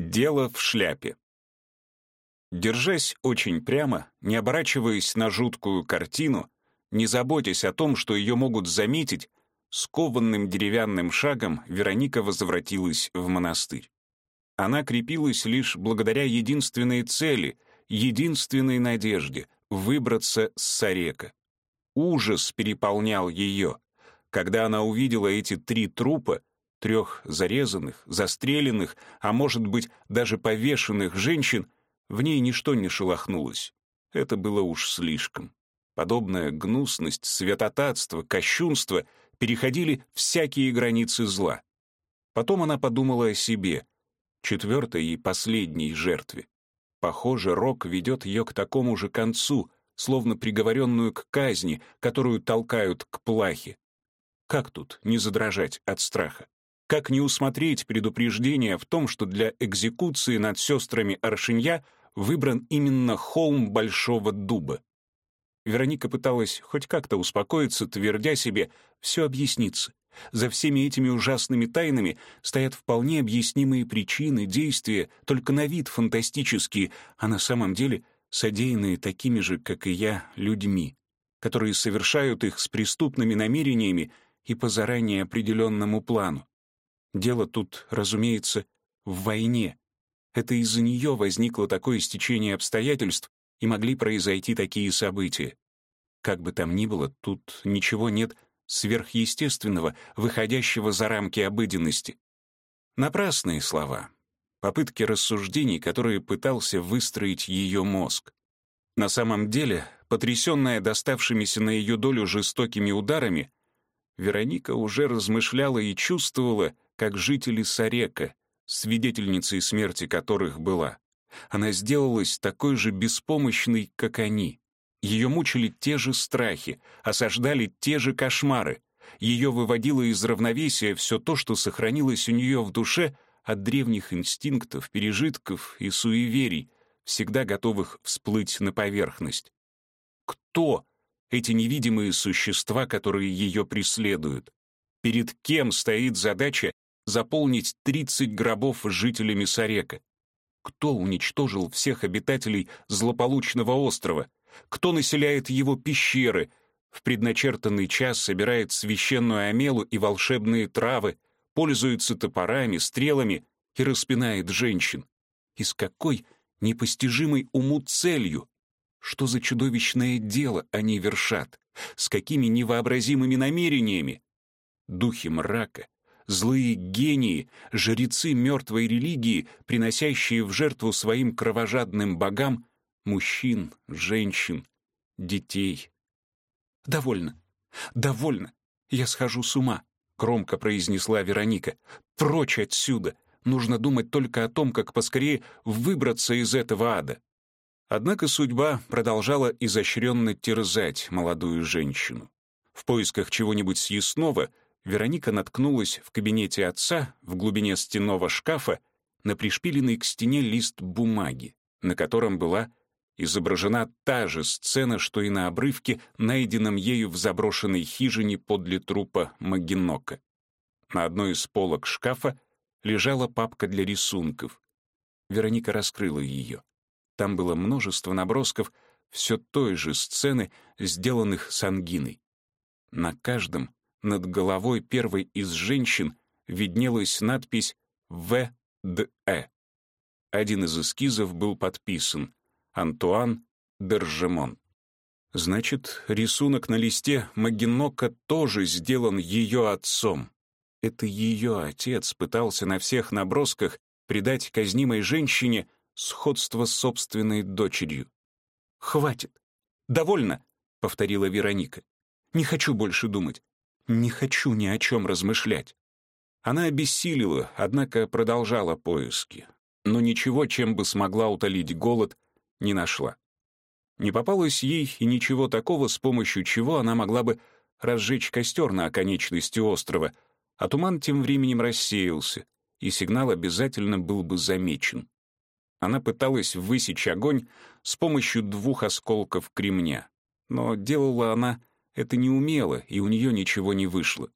Дело в шляпе. Держась очень прямо, не оборачиваясь на жуткую картину, не заботясь о том, что ее могут заметить, скованным деревянным шагом Вероника возвратилась в монастырь. Она крепилась лишь благодаря единственной цели, единственной надежде — выбраться с Сарека. Ужас переполнял ее. Когда она увидела эти три трупа, трех зарезанных, застреленных, а может быть, даже повешенных женщин, в ней ничто не шелохнулось. Это было уж слишком. Подобная гнусность, святотатство, кощунство переходили всякие границы зла. Потом она подумала о себе, четвертой и последней жертве. Похоже, Рок ведет ее к такому же концу, словно приговоренную к казни, которую толкают к плахе. Как тут не задрожать от страха? Как не усмотреть предупреждение в том, что для экзекуции над сестрами Аршинья выбран именно холм Большого Дуба? Вероника пыталась хоть как-то успокоиться, твердя себе «все объяснится». За всеми этими ужасными тайнами стоят вполне объяснимые причины, действия, только на вид фантастические, а на самом деле содеянные такими же, как и я, людьми, которые совершают их с преступными намерениями и по заранее определенному плану. Дело тут, разумеется, в войне. Это из-за нее возникло такое стечение обстоятельств и могли произойти такие события. Как бы там ни было, тут ничего нет сверхъестественного, выходящего за рамки обыденности. Напрасные слова, попытки рассуждений, которые пытался выстроить ее мозг. На самом деле, потрясенная доставшимися на ее долю жестокими ударами, Вероника уже размышляла и чувствовала, как жители Сарека, свидетельницей смерти которых была. Она сделалась такой же беспомощной, как они. Ее мучили те же страхи, осаждали те же кошмары. Ее выводило из равновесия все то, что сохранилось у нее в душе от древних инстинктов, пережитков и суеверий, всегда готовых всплыть на поверхность. Кто эти невидимые существа, которые ее преследуют? Перед кем стоит задача заполнить 30 гробов жителями Сарека? Кто уничтожил всех обитателей злополучного острова? Кто населяет его пещеры? В предначертанный час собирает священную амелу и волшебные травы, пользуется топорами, стрелами и распинает женщин. И с какой непостижимой уму целью? Что за чудовищное дело они вершат? С какими невообразимыми намерениями? Духи мрака, злые гении, жрецы мертвой религии, приносящие в жертву своим кровожадным богам мужчин, женщин, детей. «Довольно, довольно, я схожу с ума», — громко произнесла Вероника. «Прочь отсюда! Нужно думать только о том, как поскорее выбраться из этого ада». Однако судьба продолжала изощренно терзать молодую женщину. В поисках чего-нибудь съестного Вероника наткнулась в кабинете отца, в глубине стенного шкафа, на пришпиленный к стене лист бумаги, на котором была изображена та же сцена, что и на обрывке, найденном ею в заброшенной хижине подле трупа Магинока. На одной из полок шкафа лежала папка для рисунков. Вероника раскрыла ее. Там было множество набросков все той же сцены, сделанных с ангиной. На каждом над головой первой из женщин виднелась надпись «В.Д.Э». Один из эскизов был подписан «Антуан Бержемон». Значит, рисунок на листе Магинока тоже сделан ее отцом. Это ее отец пытался на всех набросках придать казнимой женщине сходство с собственной дочерью. «Хватит! Довольно!» — повторила Вероника. «Не хочу больше думать. Не хочу ни о чем размышлять. Она обессилила, однако продолжала поиски. Но ничего, чем бы смогла утолить голод, не нашла. Не попалось ей и ничего такого, с помощью чего она могла бы разжечь костер на оконечности острова, а туман тем временем рассеялся, и сигнал обязательно был бы замечен. Она пыталась высечь огонь с помощью двух осколков кремня, но делала она это не умела, и у нее ничего не вышло.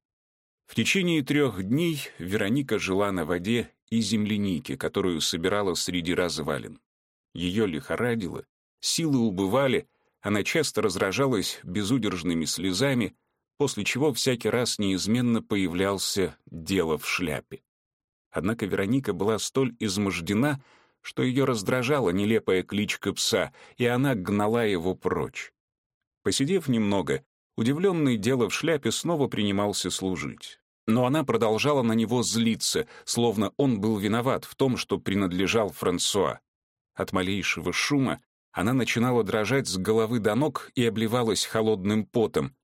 В течение трех дней Вероника жила на воде и земляники, которую собирала среди развалин. Ее лихорадило, силы убывали, она часто разражалась безудержными слезами, после чего всякий раз неизменно появлялся дело в шляпе. Однако Вероника была столь измождена, что ее раздражала нелепая кличка пса, и она гнала его прочь. Посидев немного, удивленный дело в шляпе снова принимался служить. Но она продолжала на него злиться, словно он был виноват в том, что принадлежал Франсуа. От малейшего шума она начинала дрожать с головы до ног и обливалась холодным потом.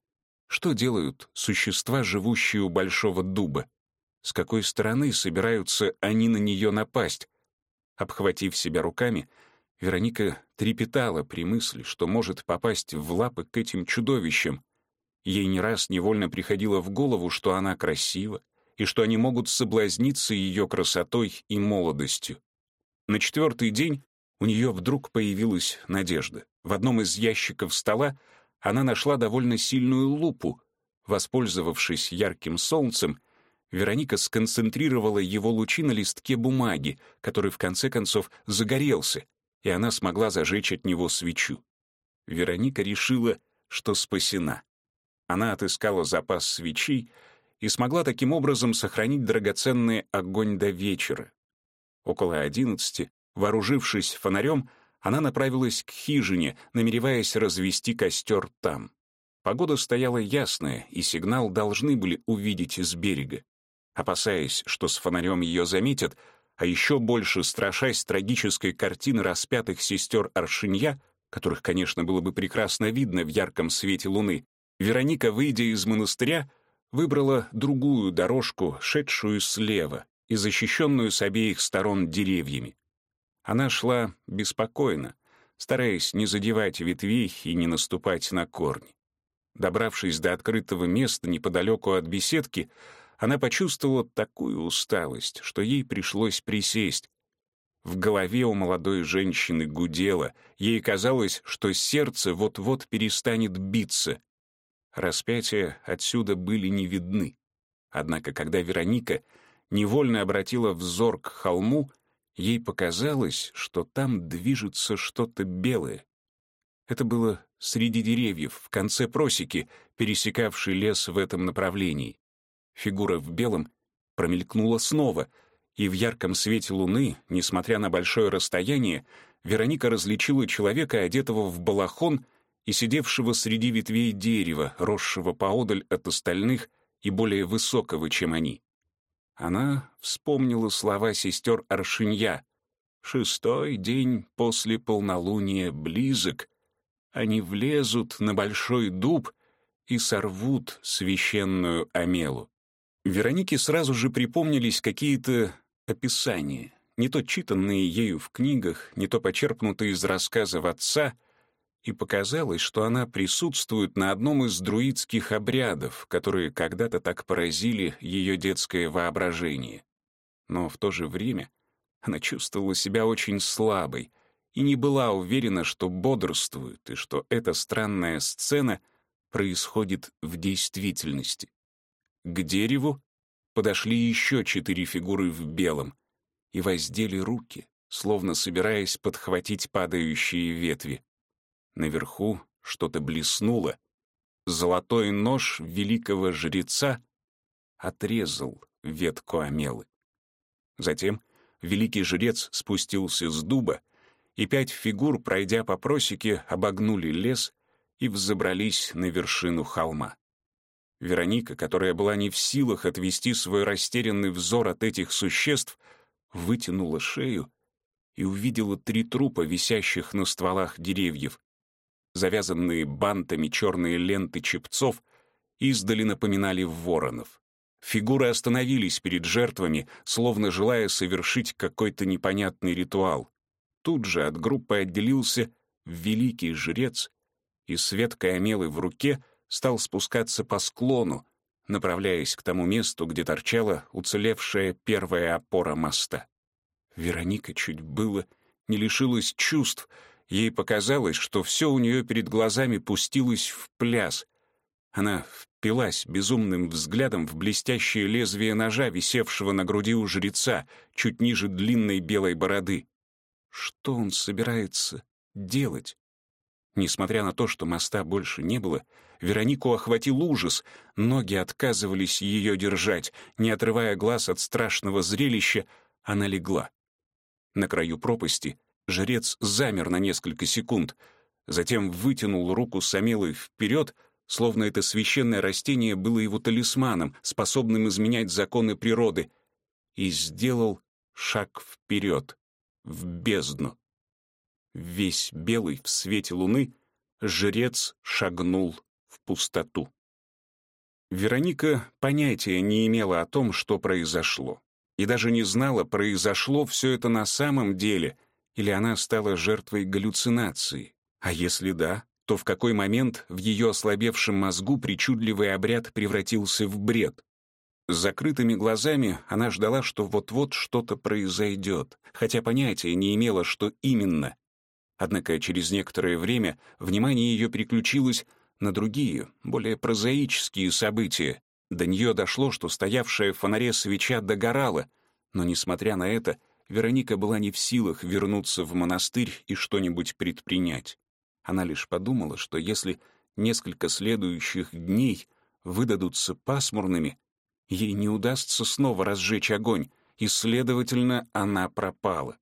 Что делают существа, живущие у большого дуба? С какой стороны собираются они на нее напасть? Обхватив себя руками, Вероника трепетала при мысли, что может попасть в лапы к этим чудовищам. Ей не раз невольно приходило в голову, что она красива, и что они могут соблазниться ее красотой и молодостью. На четвертый день у нее вдруг появилась надежда. В одном из ящиков стола она нашла довольно сильную лупу. Воспользовавшись ярким солнцем, Вероника сконцентрировала его лучи на листке бумаги, который в конце концов загорелся, и она смогла зажечь от него свечу. Вероника решила, что спасена. Она отыскала запас свечей и смогла таким образом сохранить драгоценный огонь до вечера. Около одиннадцати Вооружившись фонарем, она направилась к хижине, намереваясь развести костер там. Погода стояла ясная, и сигнал должны были увидеть с берега. Опасаясь, что с фонарем ее заметят, а еще больше страшась трагической картины распятых сестер Аршинья, которых, конечно, было бы прекрасно видно в ярком свете луны, Вероника, выйдя из монастыря, выбрала другую дорожку, шедшую слева и защищенную с обеих сторон деревьями. Она шла беспокойно, стараясь не задевать ветвей и не наступать на корни. Добравшись до открытого места неподалеку от беседки, она почувствовала такую усталость, что ей пришлось присесть. В голове у молодой женщины гудело, ей казалось, что сердце вот-вот перестанет биться. Распятия отсюда были не видны. Однако, когда Вероника невольно обратила взор к холму, Ей показалось, что там движется что-то белое. Это было среди деревьев, в конце просеки, пересекавшей лес в этом направлении. Фигура в белом промелькнула снова, и в ярком свете луны, несмотря на большое расстояние, Вероника различила человека, одетого в балахон и сидевшего среди ветвей дерева, росшего поодаль от остальных и более высокого, чем они. Она вспомнила слова сестер Аршинья. «Шестой день после полнолуния близок. Они влезут на большой дуб и сорвут священную Амелу». Веронике сразу же припомнились какие-то описания, не то читанные ею в книгах, не то почерпнутые из рассказов отца — и показалось, что она присутствует на одном из друидских обрядов, которые когда-то так поразили ее детское воображение. Но в то же время она чувствовала себя очень слабой и не была уверена, что бодрствует и что эта странная сцена происходит в действительности. К дереву подошли еще четыре фигуры в белом и воздели руки, словно собираясь подхватить падающие ветви. Наверху что-то блеснуло. Золотой нож великого жреца отрезал ветку Амелы. Затем великий жрец спустился с дуба, и пять фигур, пройдя по просеке, обогнули лес и взобрались на вершину холма. Вероника, которая была не в силах отвести свой растерянный взор от этих существ, вытянула шею и увидела три трупа, висящих на стволах деревьев, Завязанные бантами черные ленты чепцов издали напоминали воронов. Фигуры остановились перед жертвами, словно желая совершить какой-то непонятный ритуал. Тут же от группы отделился великий жрец и с веткой омелы в руке стал спускаться по склону, направляясь к тому месту, где торчала уцелевшая первая опора моста. Вероника чуть было не лишилась чувств — Ей показалось, что все у нее перед глазами пустилось в пляс. Она впилась безумным взглядом в блестящее лезвие ножа, висевшего на груди у жреца, чуть ниже длинной белой бороды. Что он собирается делать? Несмотря на то, что моста больше не было, Веронику охватил ужас, ноги отказывались ее держать, не отрывая глаз от страшного зрелища, она легла. На краю пропасти жрец замер на несколько секунд, затем вытянул руку Самелой вперед, словно это священное растение было его талисманом, способным изменять законы природы, и сделал шаг вперед, в бездну. Весь белый в свете луны, жрец шагнул в пустоту. Вероника понятия не имела о том, что произошло, и даже не знала, произошло все это на самом деле, или она стала жертвой галлюцинации. А если да, то в какой момент в ее ослабевшем мозгу причудливый обряд превратился в бред? С закрытыми глазами она ждала, что вот-вот что-то произойдет, хотя понятия не имела, что именно. Однако через некоторое время внимание ее переключилось на другие, более прозаические события. До нее дошло, что стоявшая в фонаре свеча догорала, но, несмотря на это, Вероника была не в силах вернуться в монастырь и что-нибудь предпринять. Она лишь подумала, что если несколько следующих дней выдадутся пасмурными, ей не удастся снова разжечь огонь, и, следовательно, она пропала.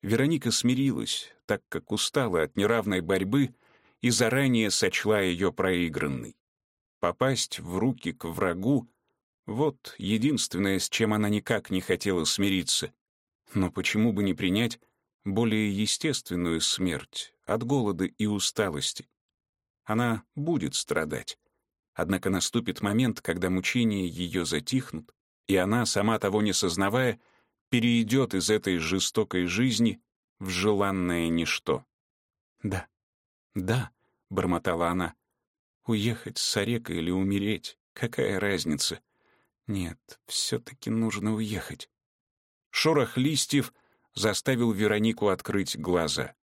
Вероника смирилась, так как устала от неравной борьбы и заранее сочла ее проигранной. Попасть в руки к врагу — вот единственное, с чем она никак не хотела смириться. Но почему бы не принять более естественную смерть от голода и усталости? Она будет страдать. Однако наступит момент, когда мучения ее затихнут, и она, сама того не сознавая, перейдет из этой жестокой жизни в желанное ничто. «Да, да», — бормотала она, — «уехать с Орека или умереть, какая разница? Нет, все-таки нужно уехать». Шорох листьев заставил Веронику открыть глаза.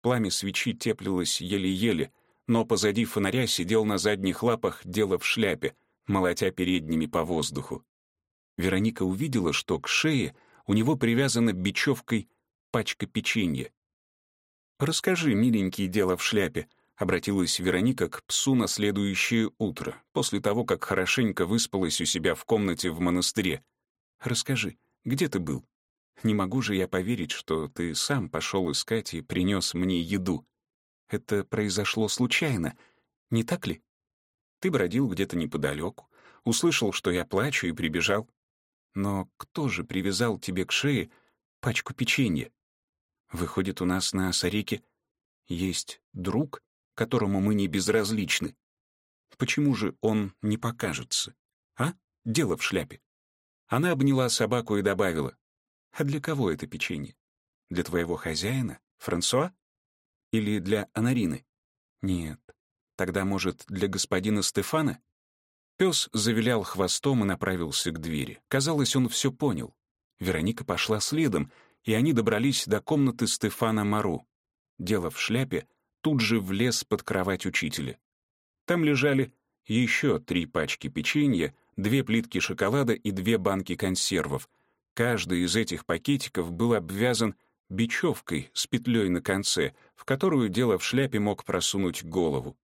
Пламя свечи теплилось еле-еле, но позади фонаря сидел на задних лапах дело в шляпе, молотя передними по воздуху. Вероника увидела, что к шее у него привязана бечевкой пачка печенья. «Расскажи, миленький, дело в шляпе», — обратилась Вероника к псу на следующее утро, после того, как хорошенько выспалась у себя в комнате в монастыре. «Расскажи, где ты был? Не могу же я поверить, что ты сам пошел искать и принес мне еду. Это произошло случайно, не так ли? Ты бродил где-то неподалеку, услышал, что я плачу, и прибежал. Но кто же привязал тебе к шее пачку печенья? Выходит, у нас на Сареке есть друг, которому мы не безразличны. Почему же он не покажется? А? Дело в шляпе. Она обняла собаку и добавила. «А для кого это печенье? Для твоего хозяина, Франсуа? Или для Анарины? Нет. Тогда, может, для господина Стефана? Пес завилял хвостом и направился к двери. Казалось, он все понял. Вероника пошла следом, и они добрались до комнаты Стефана Мару. Дело в шляпе тут же влез под кровать учителя. Там лежали еще три пачки печенья, две плитки шоколада и две банки консервов. Каждый из этих пакетиков был обвязан бечевкой с петлей на конце, в которую дело в шляпе мог просунуть голову.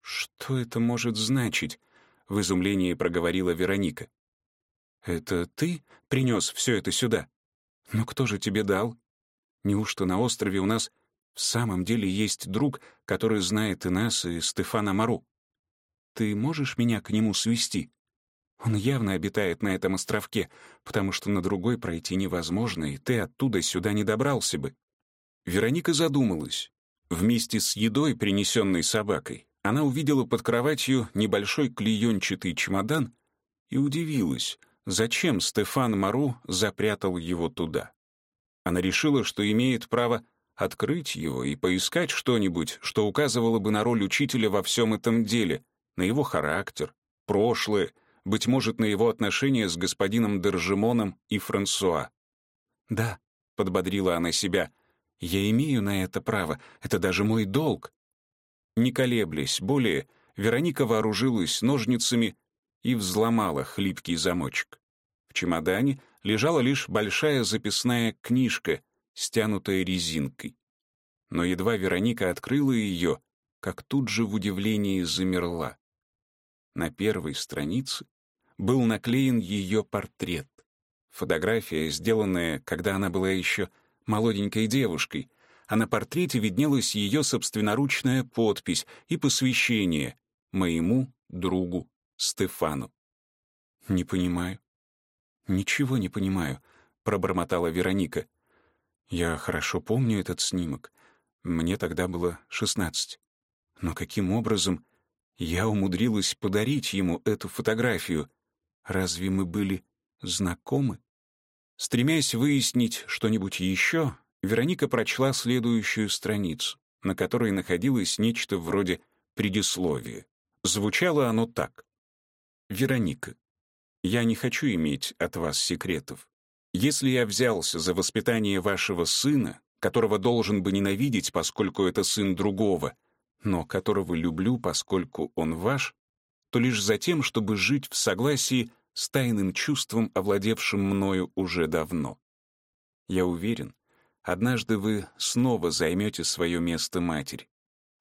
«Что это может значить?» — в изумлении проговорила Вероника. «Это ты принес все это сюда? Но кто же тебе дал? Неужто на острове у нас в самом деле есть друг, который знает и нас, и Стефана Мару? Ты можешь меня к нему свести? Он явно обитает на этом островке, потому что на другой пройти невозможно, и ты оттуда сюда не добрался бы». Вероника задумалась. Вместе с едой, принесенной собакой, она увидела под кроватью небольшой клеенчатый чемодан и удивилась, зачем Стефан Мару запрятал его туда. Она решила, что имеет право открыть его и поискать что-нибудь, что указывало бы на роль учителя во всем этом деле, на его характер, прошлое, быть может, на его отношения с господином Держимоном и Франсуа. «Да», — подбодрила она себя, — «я имею на это право, это даже мой долг». Не колеблясь более, Вероника вооружилась ножницами и взломала хлипкий замочек. В чемодане лежала лишь большая записная книжка, стянутая резинкой. Но едва Вероника открыла ее, как тут же в удивлении замерла. На первой странице был наклеен ее портрет. Фотография, сделанная, когда она была еще молоденькой девушкой, а на портрете виднелась ее собственноручная подпись и посвящение моему другу Стефану. «Не понимаю». «Ничего не понимаю», — пробормотала Вероника. «Я хорошо помню этот снимок. Мне тогда было шестнадцать. Но каким образом я умудрилась подарить ему эту фотографию? Разве мы были знакомы? Стремясь выяснить что-нибудь еще, Вероника прочла следующую страницу, на которой находилось нечто вроде предисловия. Звучало оно так. «Вероника, я не хочу иметь от вас секретов. Если я взялся за воспитание вашего сына, которого должен бы ненавидеть, поскольку это сын другого, но которого люблю, поскольку он ваш, то лишь за тем, чтобы жить в согласии с тайным чувством, овладевшим мною уже давно. Я уверен, однажды вы снова займете свое место матери.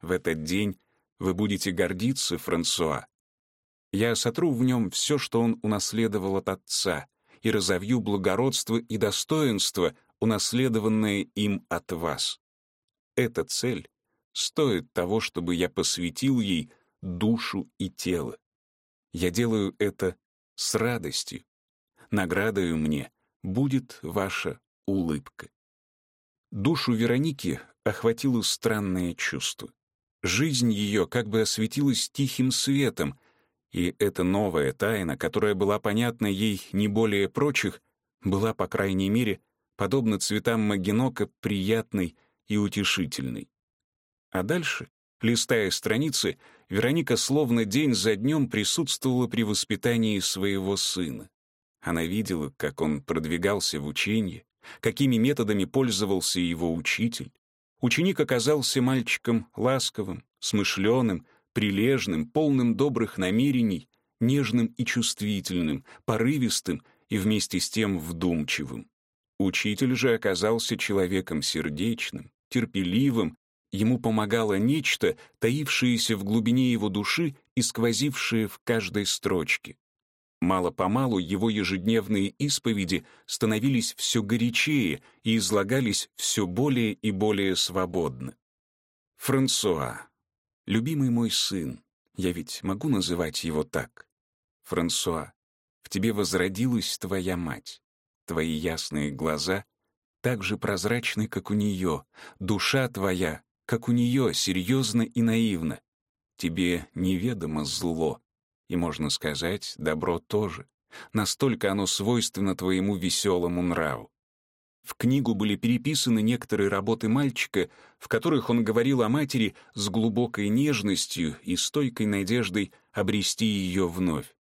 В этот день вы будете гордиться Франсуа. Я сотру в нем все, что он унаследовал от отца, и разовью благородство и достоинство, унаследованное им от вас. Эта цель стоит того, чтобы я посвятил ей душу и тело. Я делаю это с радостью. Наградою мне будет ваша улыбка. Душу Вероники охватило странное чувство. Жизнь ее как бы осветилась тихим светом, и эта новая тайна, которая была понятна ей не более прочих, была, по крайней мере, подобно цветам Магинока, приятной и утешительной. А дальше, листая страницы, Вероника словно день за днем присутствовала при воспитании своего сына. Она видела, как он продвигался в учении, какими методами пользовался его учитель. Ученик оказался мальчиком ласковым, смышленым, прилежным, полным добрых намерений, нежным и чувствительным, порывистым и вместе с тем вдумчивым. Учитель же оказался человеком сердечным, терпеливым Ему помогало нечто, таившееся в глубине его души и сквозившее в каждой строчке. Мало-помалу его ежедневные исповеди становились все горячее и излагались все более и более свободно. Франсуа, любимый мой сын, я ведь могу называть его так. Франсуа, в тебе возродилась твоя мать. Твои ясные глаза так же прозрачны, как у нее, душа твоя как у нее, серьезно и наивно. Тебе неведомо зло, и, можно сказать, добро тоже. Настолько оно свойственно твоему веселому нраву. В книгу были переписаны некоторые работы мальчика, в которых он говорил о матери с глубокой нежностью и стойкой надеждой обрести ее вновь.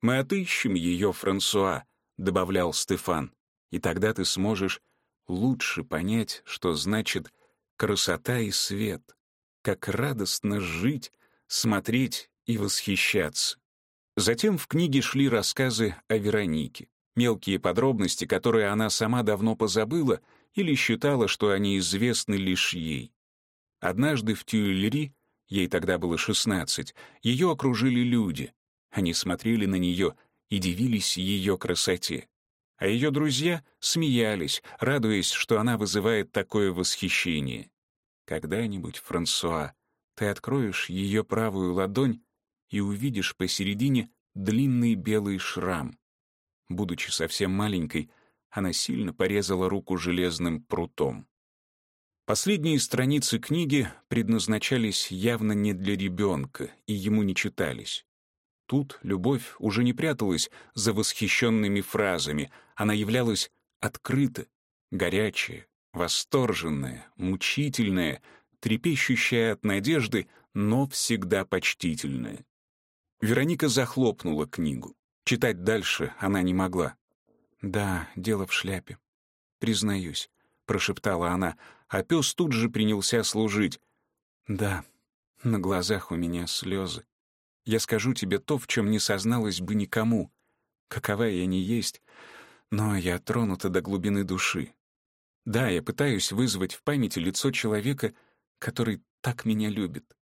«Мы отыщем ее, Франсуа», — добавлял Стефан, «и тогда ты сможешь лучше понять, что значит — красота и свет, как радостно жить, смотреть и восхищаться. Затем в книге шли рассказы о Веронике, мелкие подробности, которые она сама давно позабыла или считала, что они известны лишь ей. Однажды в Тюильри, ей тогда было 16, ее окружили люди. Они смотрели на нее и дивились ее красоте. А ее друзья смеялись, радуясь, что она вызывает такое восхищение. Когда-нибудь, Франсуа, ты откроешь ее правую ладонь и увидишь посередине длинный белый шрам. Будучи совсем маленькой, она сильно порезала руку железным прутом. Последние страницы книги предназначались явно не для ребенка и ему не читались. Тут любовь уже не пряталась за восхищенными фразами, она являлась открыта, горячая, восторженная, мучительная, трепещущая от надежды, но всегда почтительная. Вероника захлопнула книгу. Читать дальше она не могла. «Да, дело в шляпе. Признаюсь», — прошептала она, а пес тут же принялся служить. «Да, на глазах у меня слезы. Я скажу тебе то, в чем не созналась бы никому. Какова я не есть, но я тронута до глубины души. Да, я пытаюсь вызвать в памяти лицо человека, который так меня любит.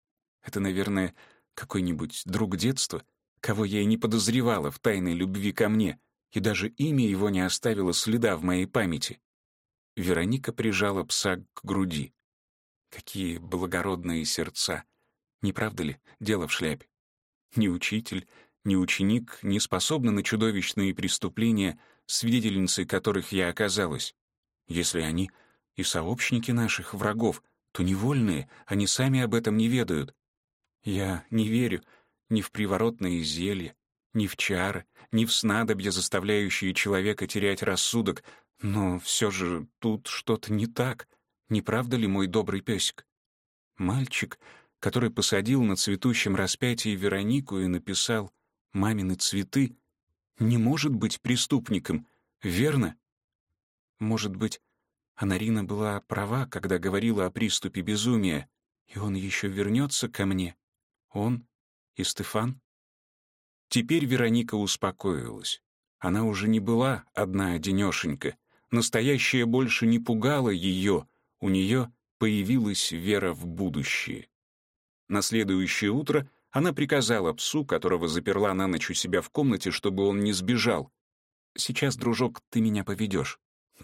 Это, наверное, какой-нибудь друг детства, кого я и не подозревала в тайной любви ко мне, и даже имя его не оставило следа в моей памяти. Вероника прижала пса к груди. Какие благородные сердца! Не правда ли, дело в шляпе? Ни учитель, ни ученик не способны на чудовищные преступления, свидетельницей которых я оказалась. Если они и сообщники наших врагов, то невольные, они сами об этом не ведают. Я не верю ни в приворотные зелья, ни в чары, ни в снадобья, заставляющие человека терять рассудок, но все же тут что-то не так. Не правда ли, мой добрый песик? Мальчик, который посадил на цветущем распятии Веронику и написал «мамины цветы», не может быть преступником, верно? Может быть, Анарина была права, когда говорила о приступе безумия, и он еще вернется ко мне? Он и Стефан? Теперь Вероника успокоилась. Она уже не была одна-одинешенька. Настоящее больше не пугало ее, у нее появилась вера в будущее. На следующее утро она приказала псу, которого заперла на ночь у себя в комнате, чтобы он не сбежал. «Сейчас, дружок, ты меня поведешь».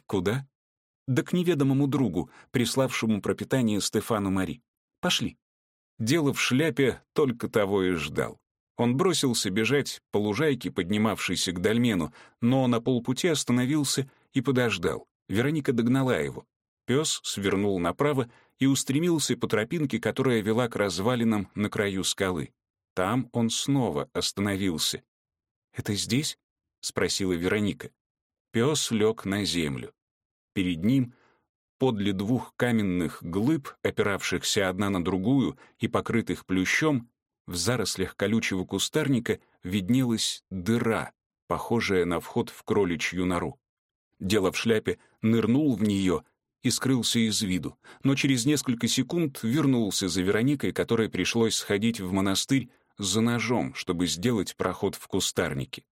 «Куда?» «Да к неведомому другу, приславшему пропитание Стефану Мари. Пошли». Дело в шляпе только того и ждал. Он бросился бежать по лужайке, поднимавшейся к дольмену, но на полпути остановился и подождал. Вероника догнала его. Пес свернул направо и устремился по тропинке, которая вела к развалинам на краю скалы. Там он снова остановился. «Это здесь?» — спросила Вероника. Пес лег на землю. Перед ним, подле двух каменных глыб, опиравшихся одна на другую и покрытых плющом, в зарослях колючего кустарника виднелась дыра, похожая на вход в кроличью нору. Дело в шляпе нырнул в нее и скрылся из виду, но через несколько секунд вернулся за Вероникой, которой пришлось сходить в монастырь за ножом, чтобы сделать проход в кустарнике.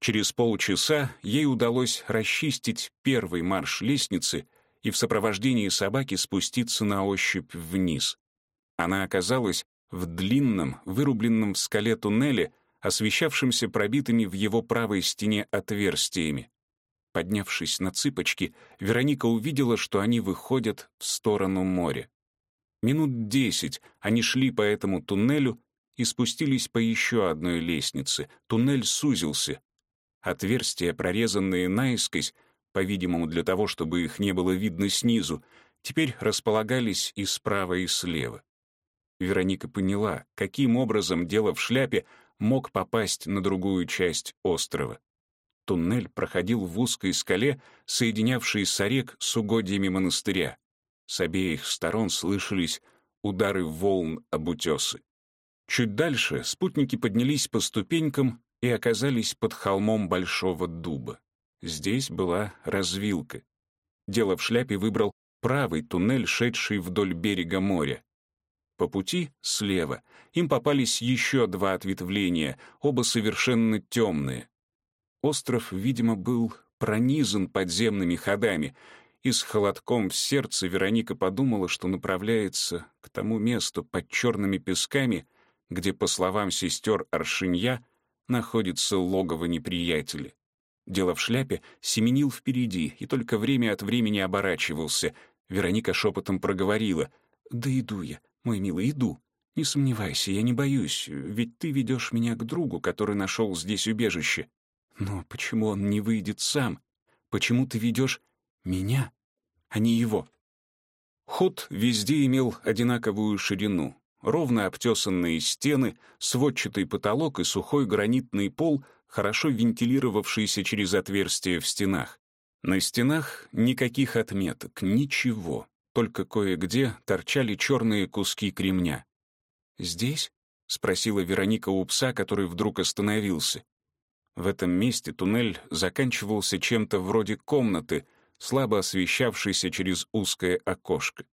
Через полчаса ей удалось расчистить первый марш лестницы и в сопровождении собаки спуститься на ощупь вниз. Она оказалась в длинном, вырубленном в скале туннеле, освещавшемся пробитыми в его правой стене отверстиями. Поднявшись на цыпочки, Вероника увидела, что они выходят в сторону моря. Минут десять они шли по этому туннелю и спустились по еще одной лестнице. Туннель сузился. Отверстия, прорезанные наискось, по-видимому, для того, чтобы их не было видно снизу, теперь располагались и справа, и слева. Вероника поняла, каким образом дело в шляпе мог попасть на другую часть острова. Туннель проходил в узкой скале, соединявшей Сарек с угодьями монастыря. С обеих сторон слышались удары волн об утесы. Чуть дальше спутники поднялись по ступенькам и оказались под холмом Большого Дуба. Здесь была развилка. Дело в шляпе выбрал правый туннель, шедший вдоль берега моря. По пути, слева, им попались еще два ответвления, оба совершенно темные. Остров, видимо, был пронизан подземными ходами, и с холодком в сердце Вероника подумала, что направляется к тому месту под черными песками, где, по словам сестер Аршинья, находится логово неприятеля. Дело в шляпе семенил впереди и только время от времени оборачивался. Вероника шепотом проговорила. «Да иду я, мой милый, иду. Не сомневайся, я не боюсь, ведь ты ведешь меня к другу, который нашел здесь убежище. Но почему он не выйдет сам? Почему ты ведешь меня, а не его? Ход везде имел одинаковую ширину. Ровно обтесанные стены, сводчатый потолок и сухой гранитный пол, хорошо вентилировавшийся через отверстия в стенах. На стенах никаких отметок, ничего, только кое-где торчали черные куски кремня. «Здесь?» — спросила Вероника у пса, который вдруг остановился. В этом месте туннель заканчивался чем-то вроде комнаты, слабо освещавшейся через узкое окошко.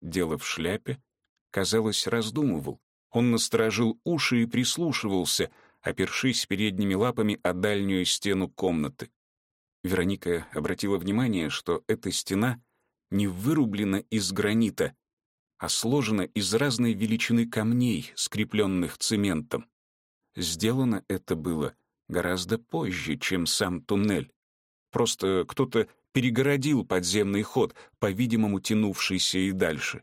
Дело в шляпе, казалось, раздумывал, Он насторожил уши и прислушивался, опершись передними лапами о дальнюю стену комнаты. Вероника обратила внимание, что эта стена не вырублена из гранита, а сложена из разной величины камней, скрепленных цементом. Сделано это было гораздо позже, чем сам туннель. Просто кто-то перегородил подземный ход, по-видимому, тянувшийся и дальше.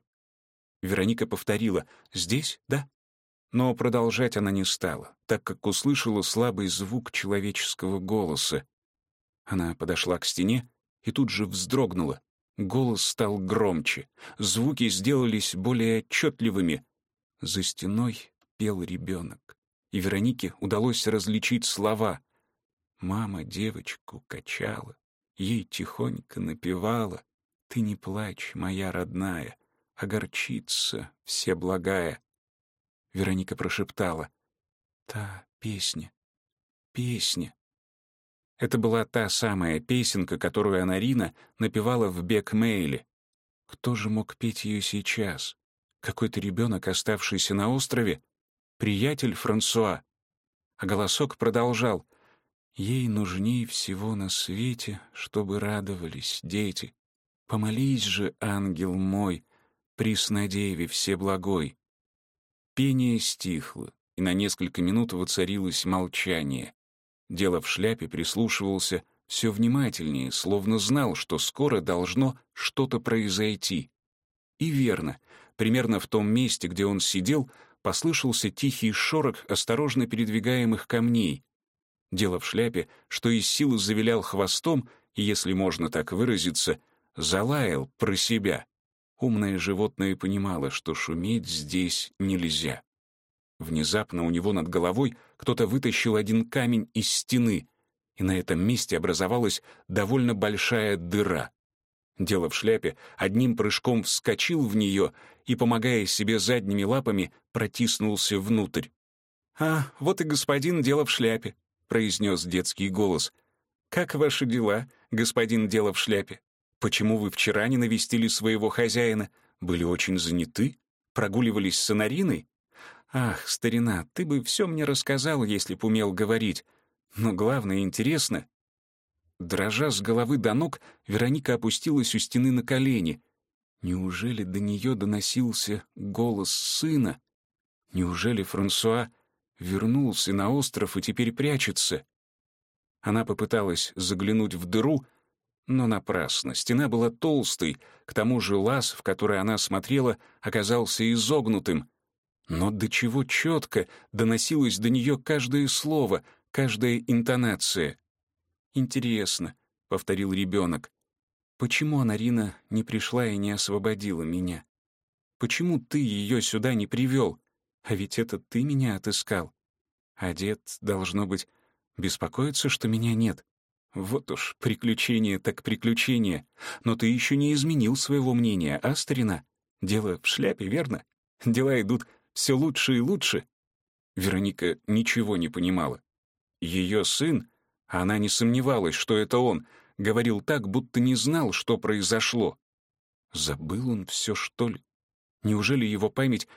Вероника повторила «Здесь, да?» Но продолжать она не стала, так как услышала слабый звук человеческого голоса. Она подошла к стене и тут же вздрогнула. Голос стал громче, звуки сделались более отчетливыми. За стеной пел ребенок, и Веронике удалось различить слова. Мама девочку качала, ей тихонько напевала. «Ты не плачь, моя родная, огорчится все благая». Вероника прошептала. «Та песня, песня». Это была та самая песенка, которую Анарина напевала в Бек-Мейле. Кто же мог петь ее сейчас? Какой-то ребенок, оставшийся на острове? Приятель Франсуа? А голосок продолжал. Ей нужней всего на свете, чтобы радовались дети. Помолись же, ангел мой, приснодеве всеблагой. Пение стихло, и на несколько минут воцарилось молчание. Дело в шляпе прислушивался все внимательнее, словно знал, что скоро должно что-то произойти. И верно, примерно в том месте, где он сидел, послышался тихий шорох осторожно передвигаемых камней. Дело в шляпе, что из силы завилял хвостом и, если можно так выразиться, залаял про себя. Умное животное понимало, что шуметь здесь нельзя. Внезапно у него над головой кто-то вытащил один камень из стены, и на этом месте образовалась довольно большая дыра. Дело в шляпе одним прыжком вскочил в нее и, помогая себе задними лапами, протиснулся внутрь. «А, вот и господин Дело в шляпе», — произнес детский голос. «Как ваши дела, господин Дело в шляпе? Почему вы вчера не навестили своего хозяина? Были очень заняты? Прогуливались с Анариной? Ах, старина, ты бы все мне рассказал, если б умел говорить. Но главное, интересно. Дрожа с головы до ног, Вероника опустилась у стены на колени. Неужели до нее доносился голос сына? Неужели Франсуа вернулся на остров и теперь прячется? Она попыталась заглянуть в дыру, но напрасно. Стена была толстой, к тому же лаз, в который она смотрела, оказался изогнутым — но до чего четко доносилось до нее каждое слово, каждая интонация. «Интересно», — повторил ребенок, — «почему Анарина не пришла и не освободила меня? Почему ты ее сюда не привел? А ведь это ты меня отыскал. А дед, должно быть, беспокоится, что меня нет. Вот уж, приключение так приключение. Но ты еще не изменил своего мнения, а, старина? Дело в шляпе, верно? Дела идут все лучше и лучше. Вероника ничего не понимала. Ее сын, а она не сомневалась, что это он, говорил так, будто не знал, что произошло. Забыл он все, что ли? Неужели его память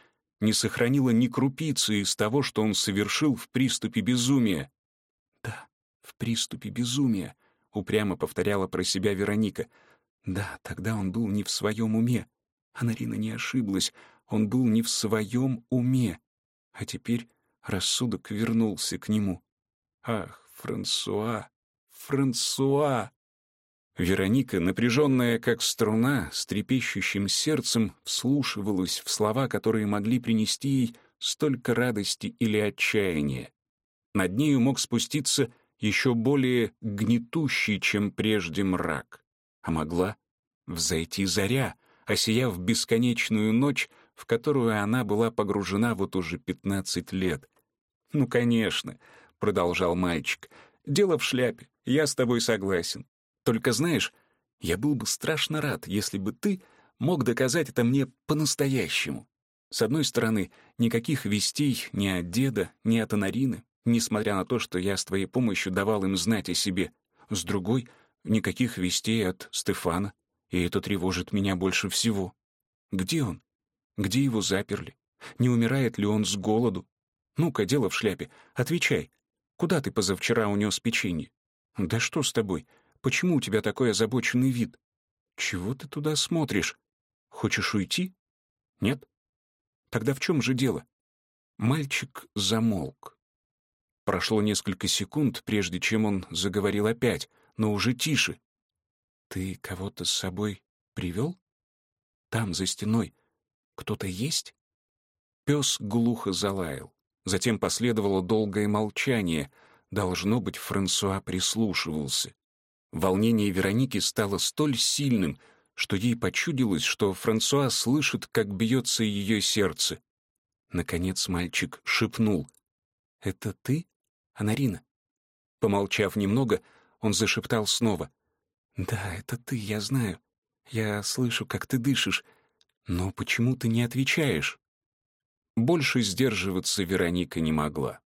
не сохранила ни крупицы из того, что он совершил в приступе безумия? Да, в приступе безумия, упрямо повторяла про себя Вероника. Да, тогда он был не в своем уме. Анарина не ошиблась, он был не в своем уме, а теперь рассудок вернулся к нему. Ах, Франсуа, Франсуа! Вероника, напряженная как струна, с трепещущим сердцем вслушивалась в слова, которые могли принести ей столько радости или отчаяния. Над нею мог спуститься еще более гнетущий, чем прежде мрак. А могла взойти заря, осияв бесконечную ночь в которую она была погружена вот уже пятнадцать лет. «Ну, конечно», — продолжал мальчик, — «дело в шляпе, я с тобой согласен. Только знаешь, я был бы страшно рад, если бы ты мог доказать это мне по-настоящему. С одной стороны, никаких вестей ни от деда, ни от Анарины, несмотря на то, что я с твоей помощью давал им знать о себе. С другой, никаких вестей от Стефана, и это тревожит меня больше всего. Где он? Где его заперли? Не умирает ли он с голоду? Ну-ка, дело в шляпе. Отвечай. Куда ты позавчера унес печенье? Да что с тобой? Почему у тебя такой озабоченный вид? Чего ты туда смотришь? Хочешь уйти? Нет? Тогда в чем же дело? Мальчик замолк. Прошло несколько секунд, прежде чем он заговорил опять, но уже тише. «Ты кого-то с собой привел? Там, за стеной, кто-то есть?» Пес глухо залаял. Затем последовало долгое молчание. Должно быть, Франсуа прислушивался. Волнение Вероники стало столь сильным, что ей почудилось, что Франсуа слышит, как бьется ее сердце. Наконец мальчик шепнул. «Это ты, Анарина?» Помолчав немного, он зашептал снова. «Да, это ты, я знаю. Я слышу, как ты дышишь. Но почему ты не отвечаешь?» Больше сдерживаться Вероника не могла.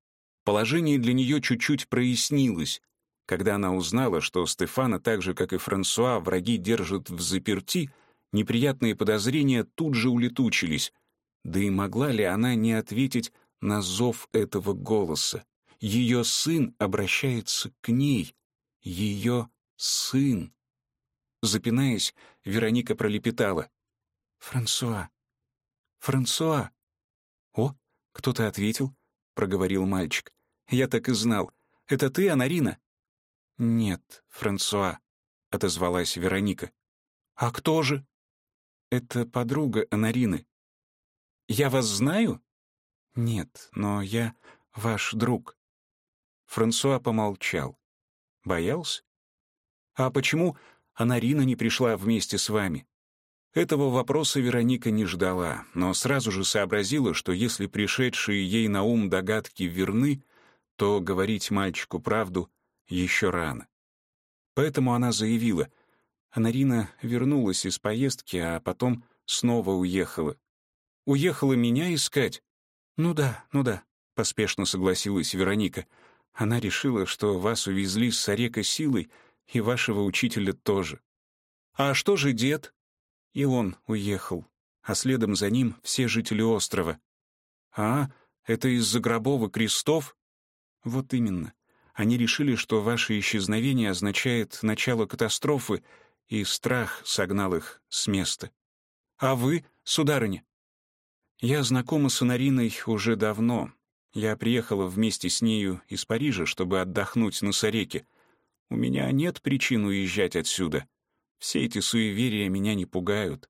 Положение для нее чуть-чуть прояснилось, когда она узнала, что Стефана, так же, как и Франсуа, враги держат в заперти, неприятные подозрения тут же улетучились. Да и могла ли она не ответить на зов этого голоса? Ее сын обращается к ней. Ее сын. Запинаясь, Вероника пролепетала. «Франсуа! Франсуа!» «О, кто-то ответил», — проговорил мальчик. «Я так и знал. Это ты, Анарина?» «Нет, Франсуа», — отозвалась Вероника. «А кто же?» «Это подруга Анарины». «Я вас знаю?» «Нет, но я ваш друг». Франсуа помолчал. «Боялся?» «А почему Анарина не пришла вместе с вами?» Этого вопроса Вероника не ждала, но сразу же сообразила, что если пришедшие ей на ум догадки верны, то говорить мальчику правду еще рано. Поэтому она заявила, Анарина вернулась из поездки, а потом снова уехала. «Уехала меня искать?» «Ну да, ну да», — поспешно согласилась Вероника. «Она решила, что вас увезли с Орека силой, и вашего учителя тоже». «А что же дед?» И он уехал, а следом за ним все жители острова. «А, это из-за гробов и крестов?» «Вот именно. Они решили, что ваше исчезновение означает начало катастрофы, и страх согнал их с места. А вы, сударыня?» «Я знакома с Анариной уже давно. Я приехала вместе с нею из Парижа, чтобы отдохнуть на Сареке. У меня нет причин уезжать отсюда. Все эти суеверия меня не пугают.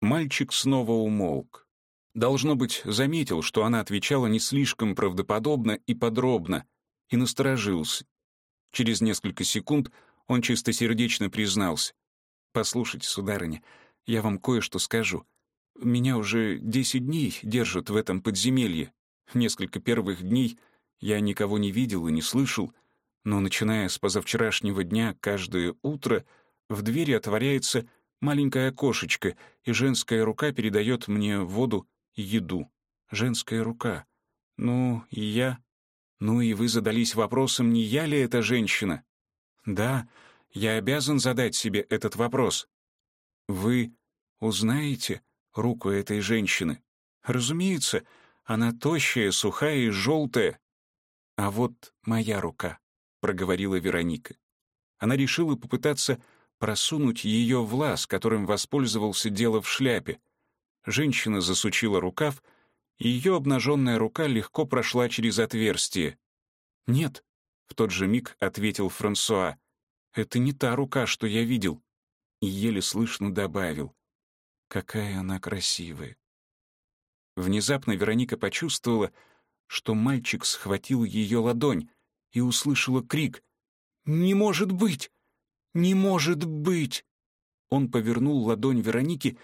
Мальчик снова умолк. Должно быть, заметил, что она отвечала не слишком правдоподобно и подробно, и насторожился. Через несколько секунд он чистосердечно признался. «Послушайте, сударыня, я вам кое-что скажу. Меня уже десять дней держат в этом подземелье. Несколько первых дней я никого не видел и не слышал, но, начиная с позавчерашнего дня, каждое утро — в двери отворяется маленькое окошечко, и женская рука передает мне воду и еду. Женская рука. Ну, и я... Ну и вы задались вопросом, не я ли эта женщина? Да, я обязан задать себе этот вопрос. Вы узнаете руку этой женщины? Разумеется, она тощая, сухая и желтая. А вот моя рука, — проговорила Вероника. Она решила попытаться просунуть ее в лаз, которым воспользовался дело в шляпе. Женщина засучила рукав, ее обнаженная рука легко прошла через отверстие. «Нет», — в тот же миг ответил Франсуа, — «это не та рука, что я видел». И еле слышно добавил, «Какая она красивая». Внезапно Вероника почувствовала, что мальчик схватил ее ладонь и услышала крик «Не может быть!» «Не может быть!» Он повернул ладонь Вероники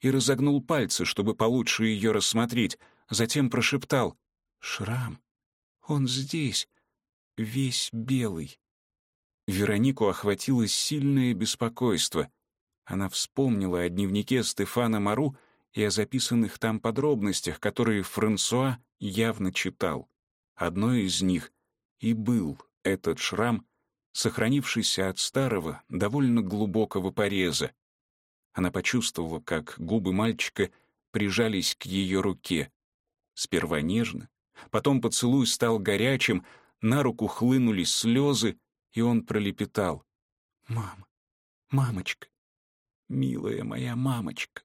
и разогнул пальцы, чтобы получше ее рассмотреть, затем прошептал «Шрам! Он здесь, весь белый!» Веронику охватило сильное беспокойство. Она вспомнила о дневнике Стефана Мару и о записанных там подробностях, которые Франсуа явно читал. Одной из них и был этот шрам, сохранившийся от старого, довольно глубокого пореза. Она почувствовала, как губы мальчика прижались к ее руке. Сперва нежно, потом поцелуй стал горячим, на руку хлынули слезы, и он пролепетал. «Мама, мамочка, милая моя мамочка».